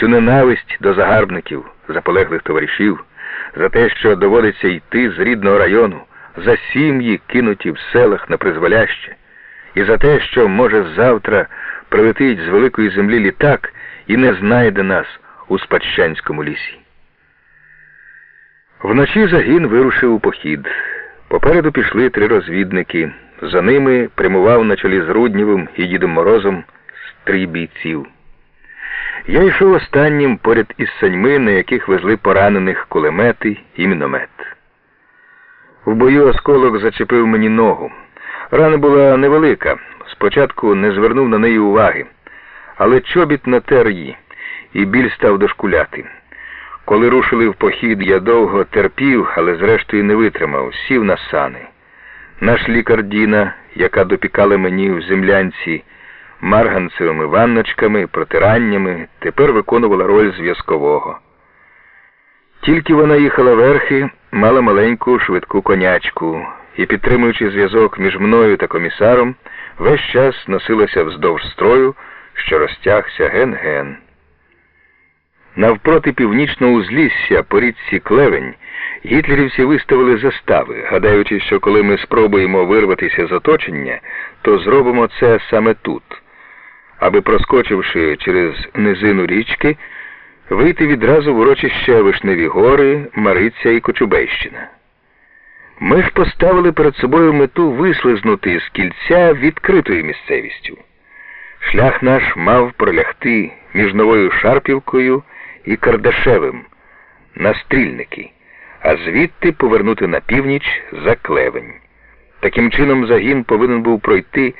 всю ненависть до загарбників, заполеглих товаришів, за те, що доводиться йти з рідного району, за сім'ї, кинуті в селах на призволяще, і за те, що, може, завтра прилетить з великої землі літак і не знайде нас у Спадщанському лісі. Вночі загін вирушив у похід. Попереду пішли три розвідники. За ними прямував на чолі з Руднєвим і Дідом Морозом стрій бійців. Я йшов останнім поряд із саньми, на яких везли поранених кулемети і міномет. В бою осколок зачепив мені ногу. Рана була невелика. Спочатку не звернув на неї уваги, але чобіт натер її, і біль став дошкуляти. Коли рушили в похід, я довго терпів, але зрештою не витримав, сів на сани. Наш лікар Діна, яка допікала мені в землянці марганцевими ванночками, протираннями, тепер виконувала роль зв'язкового. Тільки вона їхала верхи, мала маленьку швидку конячку і, підтримуючи зв'язок між мною та комісаром, весь час носилася вздовж строю, що розтягся ген-ген. Навпроти північного узлісся по річці Клевень гітлерівці виставили застави, гадаючи, що коли ми спробуємо вирватися з оточення, то зробимо це саме тут, аби, проскочивши через низину річки, вийти відразу в урочище Вишневі гори, Мариця і Кочубейщина. Ми ж поставили перед собою мету вислизнути з кільця відкритою місцевістю. Шлях наш мав пролягти між новою Шарпівкою і Кардашевим на стрільники, а звідти повернути на північ за клевень. Таким чином загін повинен був пройти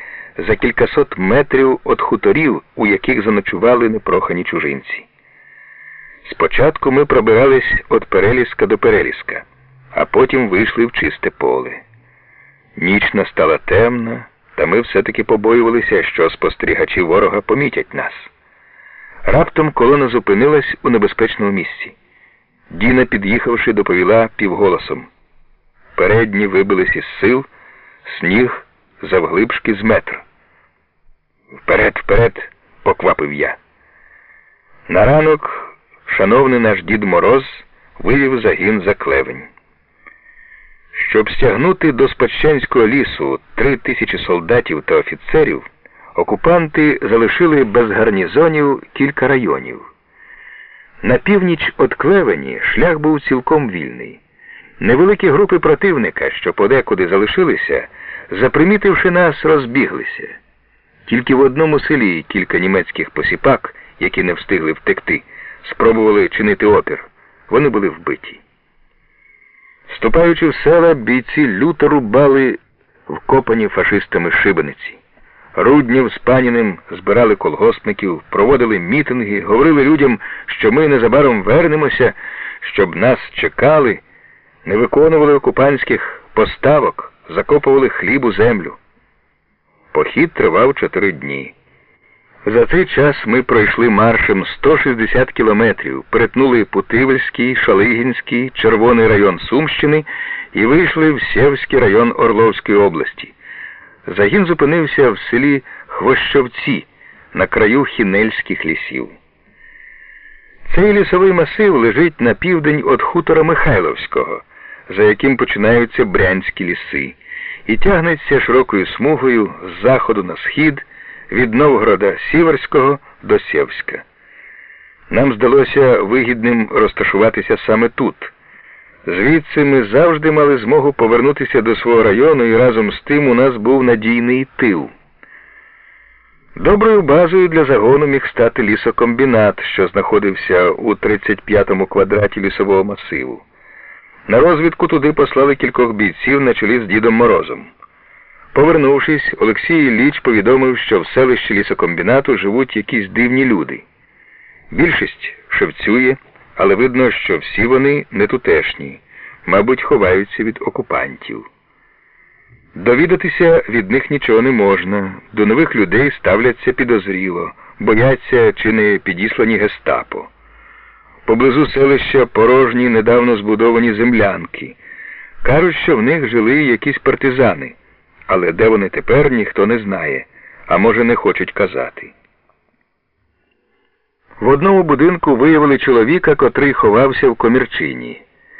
за кількасот метрів від хуторів, у яких заночували непрохані чужинці. Спочатку ми пробирались від переліска до переліска, а потім вийшли в чисте поле. Ніч настала темна, та ми все-таки побоювалися, що спостерігачі ворога помітять нас. Раптом колона зупинилась у небезпечному місці. Діна, під'їхавши, доповіла півголосом. Передні вибились із сил, сніг завглибшки з метр. Вперед, вперед, поквапив я. На ранок шановний наш дід Мороз вивів загін за клевень. Щоб стягнути до Спадщанського лісу три тисячі солдатів та офіцерів, окупанти залишили без гарнізонів кілька районів. На північ від Клевені шлях був цілком вільний. Невеликі групи противника, що подекуди залишилися, запримітивши нас, розбіглися. Тільки в одному селі кілька німецьких посіпак, які не встигли втекти, спробували чинити опір. Вони були вбиті. Вступаючи в села, бійці люто рубали вкопані фашистами шибениці. Руднів з паніним збирали колгоспників, проводили мітинги, говорили людям, що ми незабаром вернемося, щоб нас чекали, не виконували окупантських поставок, закопували хліб у землю. Похід тривав чотири дні. За цей час ми пройшли маршем 160 кілометрів, перетнули Путивельський, Шалигінський, Червоний район Сумщини і вийшли в Сєвський район Орловської області. Загін зупинився в селі Хвощовці на краю Хінельських лісів. Цей лісовий масив лежить на південь від хутора Михайловського, за яким починаються брянські ліси, і тягнеться широкою смугою з заходу на схід від Новгорода Сіверського до Сєвська. Нам здалося вигідним розташуватися саме тут. Звідси ми завжди мали змогу повернутися до свого району і разом з тим у нас був надійний тил. Доброю базою для загону міг стати лісокомбінат, що знаходився у 35-му квадраті лісового масиву. На розвідку туди послали кількох бійців на чолі з Дідом Морозом. Повернувшись, Олексій Ілліч повідомив, що в селищі лісокомбінату живуть якісь дивні люди. Більшість шевцює, але видно, що всі вони не тутешні, мабуть, ховаються від окупантів. Довідатися від них нічого не можна, до нових людей ставляться підозріло, бояться чи не підіслані гестапо. Поблизу селища порожні недавно збудовані землянки. Кажуть, що в них жили якісь партизани, але де вони тепер ніхто не знає, а може не хочуть казати. В одному будинку виявили чоловіка, котрий ховався в комірчині.